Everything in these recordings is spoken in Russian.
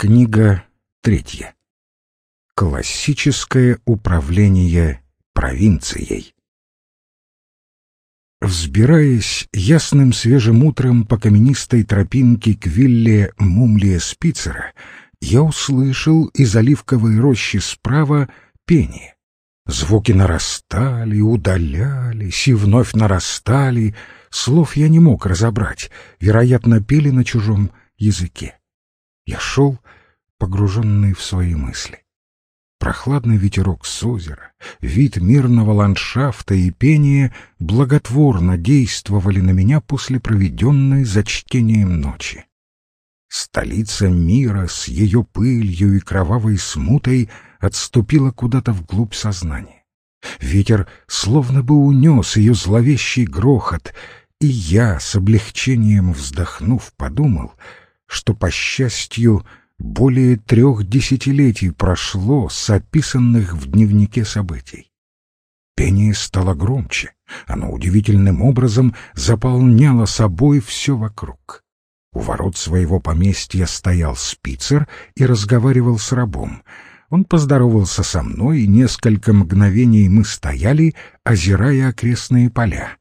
Книга третья. Классическое управление провинцией. Взбираясь ясным свежим утром по каменистой тропинке к вилле Мумлия Спицера, я услышал из оливковой рощи справа пение. Звуки нарастали, удалялись и вновь нарастали. Слов я не мог разобрать, вероятно, пели на чужом языке. Я шел, погруженный в свои мысли. Прохладный ветерок с озера, вид мирного ландшафта и пение благотворно действовали на меня после проведенной за чтением ночи. Столица мира с ее пылью и кровавой смутой отступила куда-то вглубь сознания. Ветер словно бы унес ее зловещий грохот, и я, с облегчением вздохнув, подумал, что, по счастью, более трех десятилетий прошло с описанных в дневнике событий. Пение стало громче, оно удивительным образом заполняло собой все вокруг. У ворот своего поместья стоял спицер и разговаривал с рабом. Он поздоровался со мной, и несколько мгновений мы стояли, озирая окрестные поля.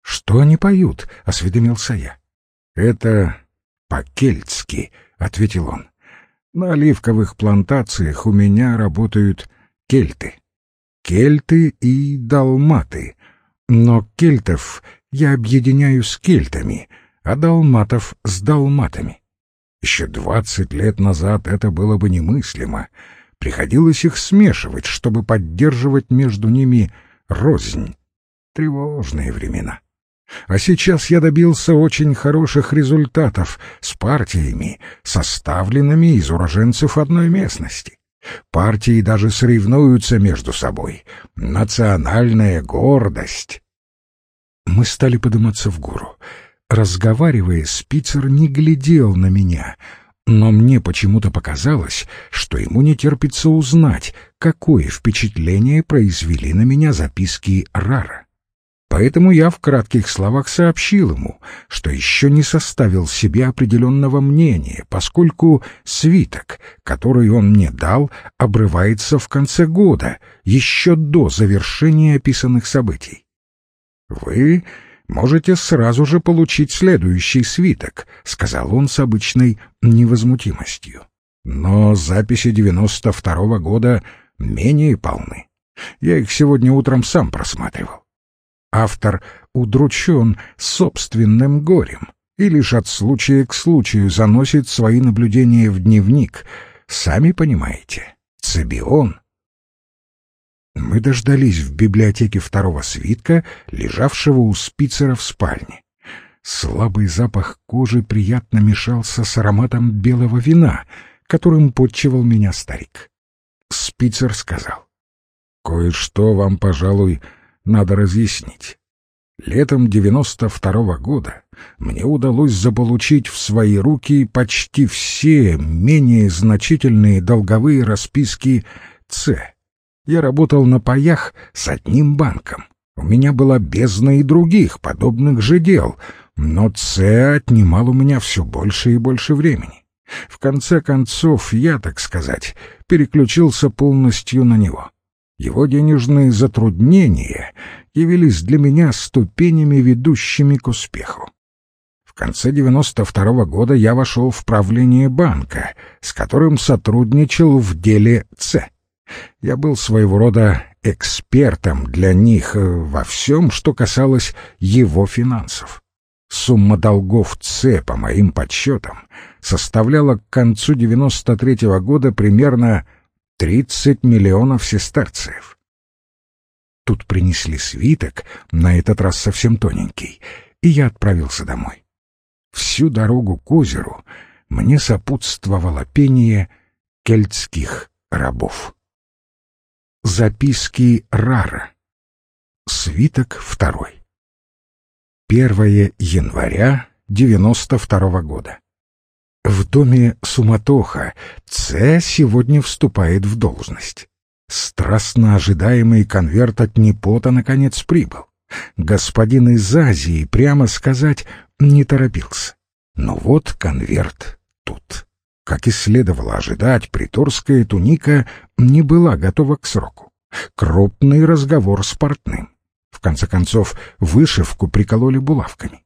«Что они поют?» — осведомился я. «Это по-кельтски», — ответил он. «На оливковых плантациях у меня работают кельты. Кельты и далматы. Но кельтов я объединяю с кельтами, а далматов — с далматами. Еще двадцать лет назад это было бы немыслимо. Приходилось их смешивать, чтобы поддерживать между ними рознь. Тревожные времена. А сейчас я добился очень хороших результатов с партиями, составленными из уроженцев одной местности. Партии даже соревнуются между собой. Национальная гордость. Мы стали подниматься в гору. Разговаривая, Спицер не глядел на меня, но мне почему-то показалось, что ему не терпится узнать, какое впечатление произвели на меня записки Рара. Поэтому я в кратких словах сообщил ему, что еще не составил себе определенного мнения, поскольку свиток, который он мне дал, обрывается в конце года, еще до завершения описанных событий. «Вы можете сразу же получить следующий свиток», — сказал он с обычной невозмутимостью. «Но записи девяносто второго года менее полны. Я их сегодня утром сам просматривал. Автор удручен собственным горем и лишь от случая к случаю заносит свои наблюдения в дневник. Сами понимаете, Цибион. Мы дождались в библиотеке второго свитка, лежавшего у Спицера в спальне. Слабый запах кожи приятно мешался с ароматом белого вина, которым подчевал меня старик. Спицер сказал, «Кое-что вам, пожалуй, надо разъяснить. Летом 92 -го года мне удалось заполучить в свои руки почти все менее значительные долговые расписки Ц. Я работал на паях с одним банком. У меня была бездна и других подобных же дел, но Ц отнимал у меня все больше и больше времени. В конце концов, я, так сказать, переключился полностью на него. Его денежные затруднения явились для меня ступенями, ведущими к успеху. В конце 92 -го года я вошел в правление банка, с которым сотрудничал в деле Ц. Я был своего рода экспертом для них э, во всем, что касалось его финансов. Сумма долгов Ц, по моим подсчетам, составляла к концу 93 -го года примерно Тридцать миллионов сестерцев. Тут принесли свиток, на этот раз совсем тоненький, и я отправился домой. Всю дорогу к озеру мне сопутствовало пение кельтских рабов. Записки Рара. Свиток второй. 1 января девяносто второго года. В доме суматоха Ц сегодня вступает в должность. Страстно ожидаемый конверт от Непота наконец прибыл. Господин из Азии, прямо сказать, не торопился. Но вот конверт тут. Как и следовало ожидать, приторская туника не была готова к сроку. Крупный разговор с портным. В конце концов, вышивку прикололи булавками.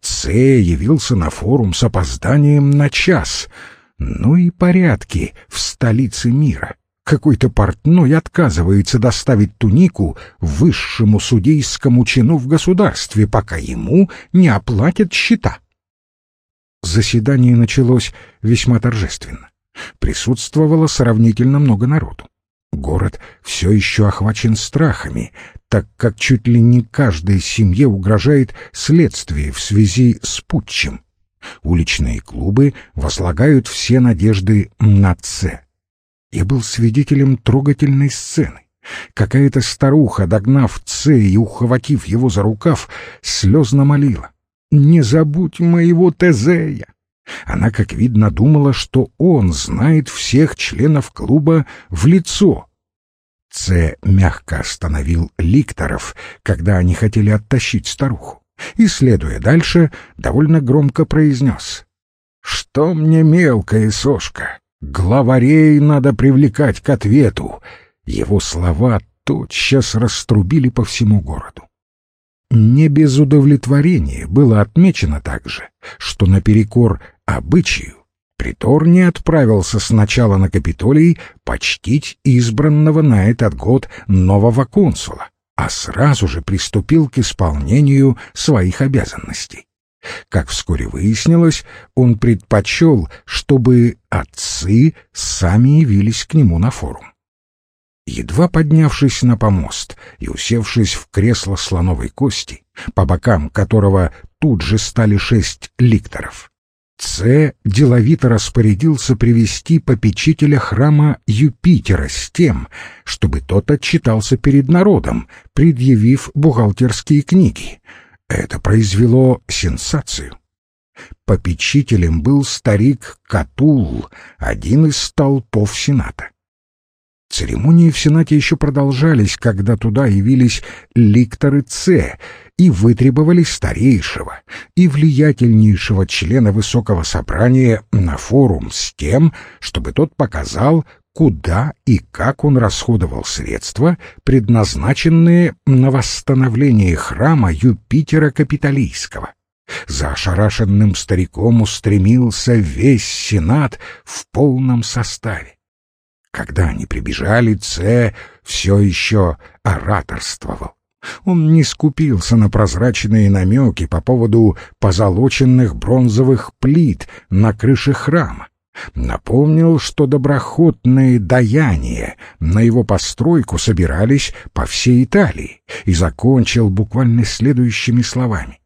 Ц явился на форум с опозданием на час. Ну и порядки в столице мира. Какой-то портной отказывается доставить тунику высшему судейскому чину в государстве, пока ему не оплатят счета. Заседание началось весьма торжественно. Присутствовало сравнительно много народу. Город все еще охвачен страхами, так как чуть ли не каждой семье угрожает следствие в связи с путчем. Уличные клубы возлагают все надежды на Ц. Я был свидетелем трогательной сцены. Какая-то старуха, догнав Ц и ухватив его за рукав, слезно молила. «Не забудь моего Тезея!» Она, как видно, думала, что он знает всех членов клуба в лицо. Ц мягко остановил ликторов, когда они хотели оттащить старуху, и, следуя дальше, довольно громко произнес. «Что мне мелкая сошка? Главарей надо привлекать к ответу!» Его слова тотчас раструбили по всему городу. Не без удовлетворения было отмечено также, что наперекор обычаю Притор не отправился сначала на Капитолий почтить избранного на этот год нового консула, а сразу же приступил к исполнению своих обязанностей. Как вскоре выяснилось, он предпочел, чтобы отцы сами явились к нему на форум. Едва поднявшись на помост и усевшись в кресло слоновой кости, по бокам которого тут же стали шесть ликторов, Ц деловито распорядился привести попечителя храма Юпитера с тем, чтобы тот отчитался перед народом, предъявив бухгалтерские книги. Это произвело сенсацию. Попечителем был старик Катул, один из столпов Сената. Церемонии в Сенате еще продолжались, когда туда явились ликторы Ц и вытребовали старейшего и влиятельнейшего члена Высокого Собрания на форум с тем, чтобы тот показал, куда и как он расходовал средства, предназначенные на восстановление храма Юпитера Капитолийского. За ошарашенным стариком устремился весь Сенат в полном составе. Когда они прибежали, Ц все еще ораторствовал. Он не скупился на прозрачные намеки по поводу позолоченных бронзовых плит на крыше храма. Напомнил, что доброхотные даяния на его постройку собирались по всей Италии, и закончил буквально следующими словами.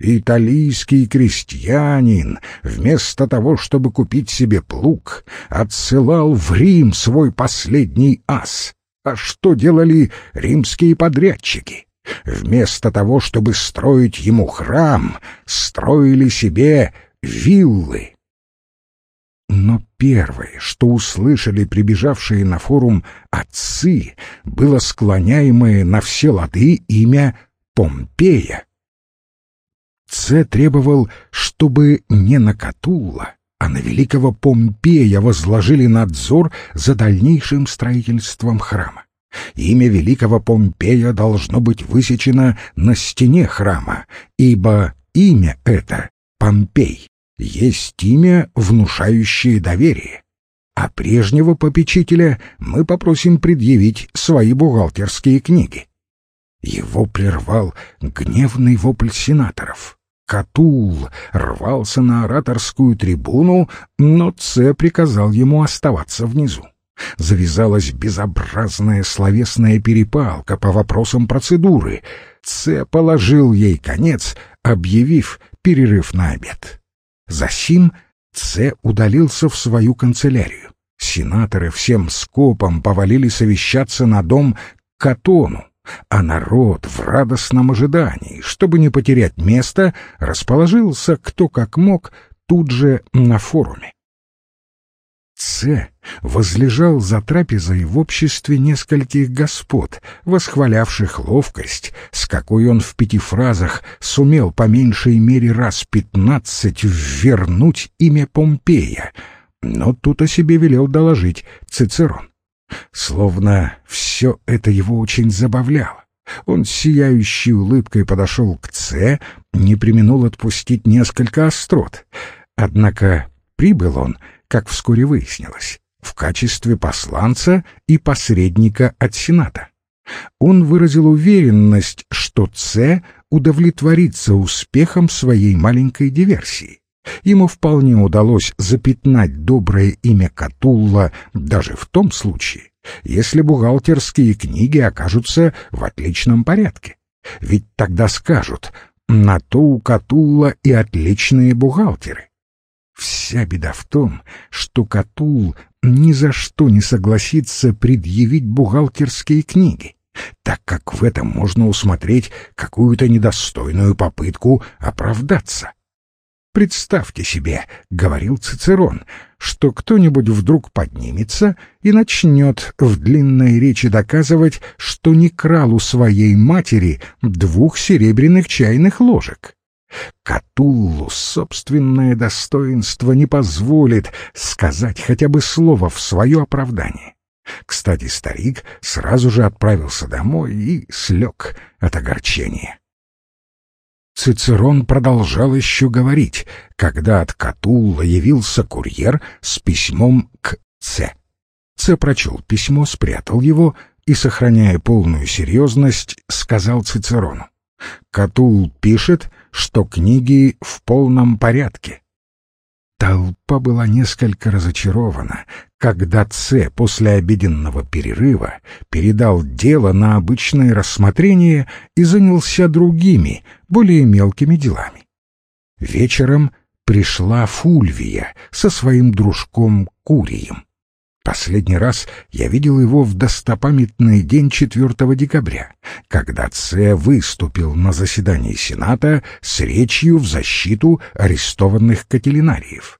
Италийский крестьянин, вместо того, чтобы купить себе плуг, отсылал в Рим свой последний ас. А что делали римские подрядчики? Вместо того, чтобы строить ему храм, строили себе виллы. Но первое, что услышали прибежавшие на форум отцы, было склоняемое на все лады имя Помпея. Ц требовал, чтобы не на Катулла, а на великого Помпея возложили надзор за дальнейшим строительством храма. Имя великого Помпея должно быть высечено на стене храма, ибо имя это, Помпей, есть имя, внушающее доверие. А прежнего попечителя мы попросим предъявить свои бухгалтерские книги. Его прервал гневный вопль сенаторов. Катул рвался на ораторскую трибуну, но Ц приказал ему оставаться внизу. Завязалась безобразная словесная перепалка по вопросам процедуры. Ц положил ей конец, объявив перерыв на обед. Засим Ц удалился в свою канцелярию. Сенаторы всем скопом повалили совещаться на дом Катону а народ в радостном ожидании, чтобы не потерять место, расположился кто как мог тут же на форуме. Ц возлежал за трапезой в обществе нескольких господ, восхвалявших ловкость, с какой он в пяти фразах сумел по меньшей мере раз пятнадцать ввернуть имя Помпея. но тут о себе велел доложить Цицерон. Словно все это его очень забавляло. Он с сияющей улыбкой подошел к Ц, не применул отпустить несколько острот. Однако прибыл он, как вскоре выяснилось, в качестве посланца и посредника от Сената. Он выразил уверенность, что Ц удовлетворится успехом своей маленькой диверсии. Ему вполне удалось запятнать доброе имя Катулла даже в том случае, если бухгалтерские книги окажутся в отличном порядке. Ведь тогда скажут, на то у Катулла и отличные бухгалтеры. Вся беда в том, что Катул ни за что не согласится предъявить бухгалтерские книги, так как в этом можно усмотреть какую-то недостойную попытку оправдаться. Представьте себе, — говорил Цицерон, — что кто-нибудь вдруг поднимется и начнет в длинной речи доказывать, что не крал у своей матери двух серебряных чайных ложек. Катуллу собственное достоинство не позволит сказать хотя бы слово в свое оправдание. Кстати, старик сразу же отправился домой и слег от огорчения. Цицерон продолжал еще говорить, когда от Катулла явился курьер с письмом к Ц. Ц прочел письмо, спрятал его и, сохраняя полную серьезность, сказал Цицерону. «Катул пишет, что книги в полном порядке. Толпа была несколько разочарована, когда Ц после обеденного перерыва передал дело на обычное рассмотрение и занялся другими, более мелкими делами. Вечером пришла Фульвия со своим дружком Курием. Последний раз я видел его в достопамятный день 4 декабря, когда Ц выступил на заседании Сената с речью в защиту арестованных кателинариев.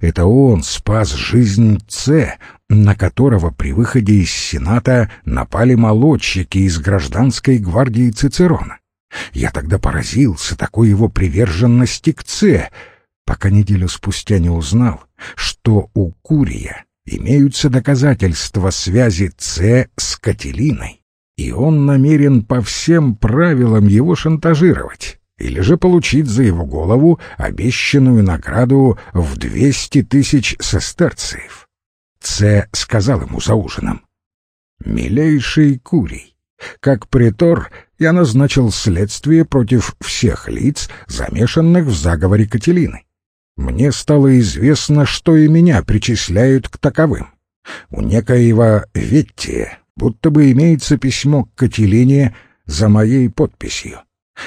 Это он спас жизнь Ц, на которого при выходе из Сената напали молодчики из гражданской гвардии Цицерона. Я тогда поразился такой его приверженности к Ц, пока неделю спустя не узнал, что у Курия имеются доказательства связи С с Кателиной, и он намерен по всем правилам его шантажировать или же получить за его голову обещанную награду в двести тысяч сестерциев. Ц сказал ему за ужином. «Милейший Курий, как притор я назначил следствие против всех лиц, замешанных в заговоре Кателины. Мне стало известно, что и меня причисляют к таковым. У некоего Веттия будто бы имеется письмо к Кателине за моей подписью.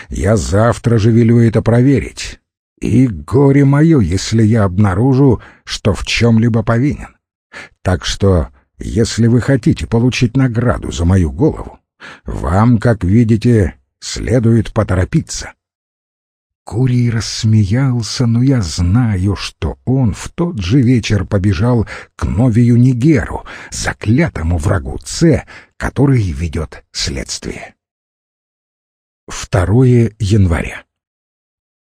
Я завтра же велю это проверить. И горе мое, если я обнаружу, что в чем-либо повинен. Так что, если вы хотите получить награду за мою голову, вам, как видите, следует поторопиться. Курий рассмеялся, но я знаю, что он в тот же вечер побежал к Новию Нигеру, заклятому врагу Ц, который ведет следствие. 2 января.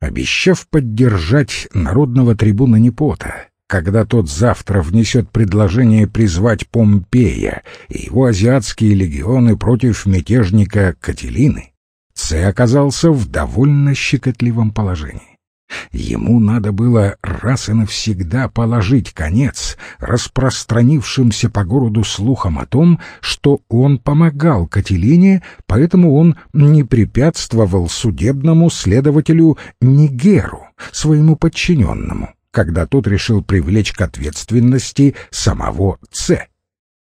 Обещав поддержать народного трибуна Непота, когда тот завтра внесет предложение призвать Помпея и его азиатские легионы против мятежника Кателины, Ц оказался в довольно щекотливом положении. Ему надо было раз и навсегда положить конец распространившимся по городу слухам о том, что он помогал Кателине, поэтому он не препятствовал судебному следователю Нигеру, своему подчиненному, когда тот решил привлечь к ответственности самого Ц.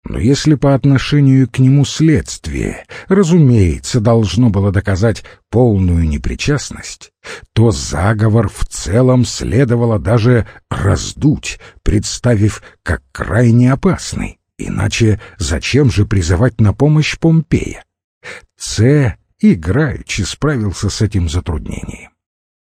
Но если по отношению к нему следствие, разумеется, должно было доказать полную непричастность, то заговор в целом следовало даже раздуть, представив как крайне опасный. Иначе зачем же призывать на помощь Помпея? Ц. играючи справился с этим затруднением.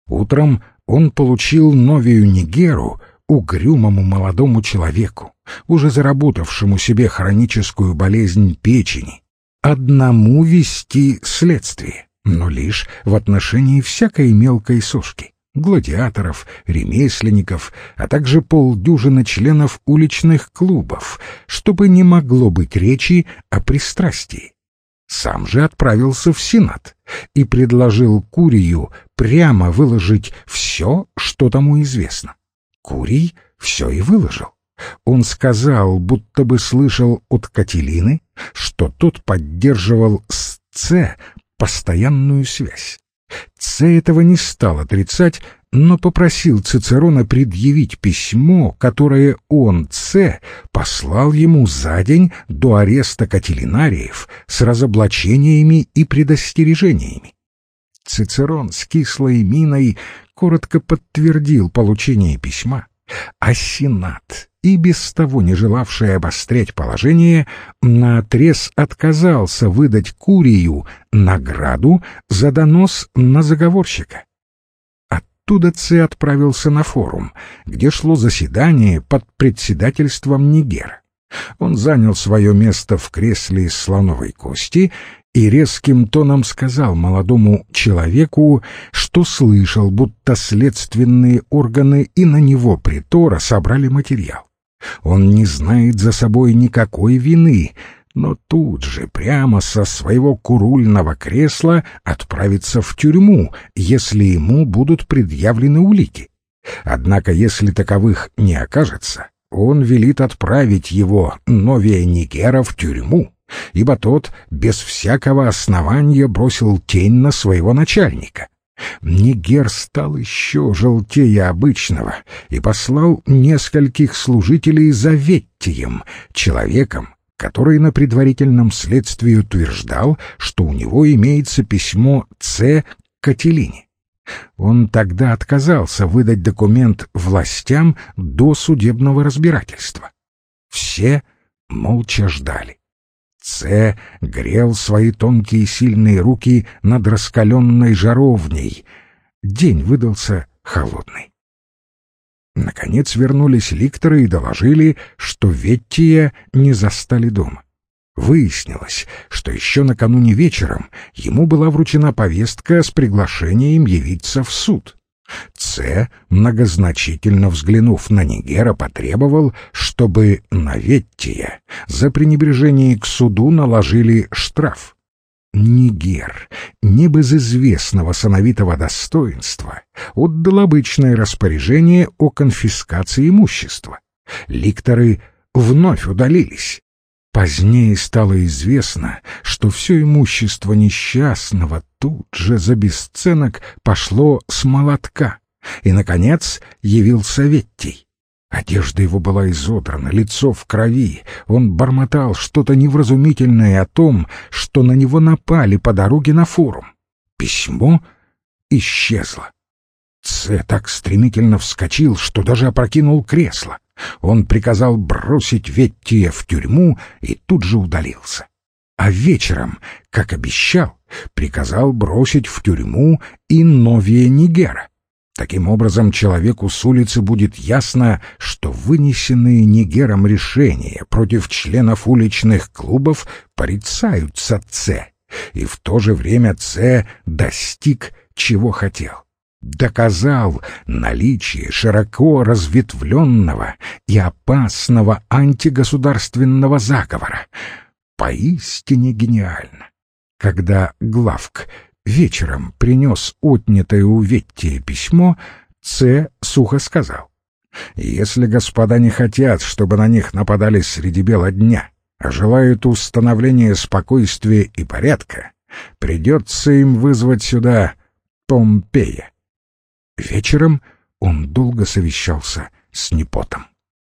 Утром он получил новию Нигеру угрюмому молодому человеку, уже заработавшему себе хроническую болезнь печени, одному вести следствие, но лишь в отношении всякой мелкой сушки, гладиаторов, ремесленников, а также полдюжины членов уличных клубов, чтобы не могло быть речи о пристрастии. Сам же отправился в Сенат и предложил Курию прямо выложить все, что тому известно. Курий все и выложил. Он сказал, будто бы слышал от Кателины, что тот поддерживал с Ц постоянную связь. Ц этого не стал отрицать, но попросил Цицерона предъявить письмо, которое он, Ц, послал ему за день до ареста Кателинариев с разоблачениями и предостережениями. Цицерон с кислой миной коротко подтвердил получение письма, а Сенат, и без того не желавший обострять положение, наотрез отказался выдать Курию награду за донос на заговорщика. Оттуда Ци отправился на форум, где шло заседание под председательством Нигера. Он занял свое место в кресле из слоновой кости и резким тоном сказал молодому человеку, что слышал, будто следственные органы и на него притора собрали материал. Он не знает за собой никакой вины, но тут же прямо со своего курульного кресла отправится в тюрьму, если ему будут предъявлены улики. Однако, если таковых не окажется, он велит отправить его, новее Нигера, в тюрьму, ибо тот без всякого основания бросил тень на своего начальника. Нигер стал еще желтее обычного и послал нескольких служителей за Веттием, человеком, который на предварительном следствии утверждал, что у него имеется письмо Ц. Кателине. Он тогда отказался выдать документ властям до судебного разбирательства. Все молча ждали. Ц грел свои тонкие сильные руки над раскаленной жаровней. День выдался холодный. Наконец вернулись ликторы и доложили, что Веттия не застали дома. Выяснилось, что еще накануне вечером ему была вручена повестка с приглашением явиться в суд. Ц, многозначительно взглянув на Нигера, потребовал, чтобы на Веттия за пренебрежение к суду наложили штраф. Нигер, не без известного сановитого достоинства, отдал обычное распоряжение о конфискации имущества. Ликторы вновь удалились. Позднее стало известно, что все имущество несчастного тут же за бесценок пошло с молотка, и, наконец, явился Веттий. Одежда его была изодрана, лицо в крови. Он бормотал что-то невразумительное о том, что на него напали по дороге на форум. Письмо исчезло. Це так стремительно вскочил, что даже опрокинул кресло. Он приказал бросить Веттия в тюрьму и тут же удалился. А вечером, как обещал, приказал бросить в тюрьму и Новия Нигера. Таким образом, человеку с улицы будет ясно, что вынесенные Нигером решения против членов уличных клубов порицаются Ц, и в то же время Ц достиг, чего хотел доказал наличие широко разветвленного и опасного антигосударственного заговора. Поистине гениально. Когда Главк вечером принес отнятое у Веттия письмо, Ц. сухо сказал, «Если господа не хотят, чтобы на них нападали среди бела дня, а желают установления спокойствия и порядка, придется им вызвать сюда Помпея». Вечером он долго совещался с Непотом.